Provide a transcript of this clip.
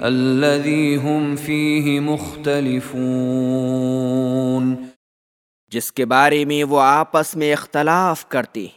الذي هم فيه مختلفون۔ جس کے بارے میں وہ آپس میں اختلاف کرتے ہیں۔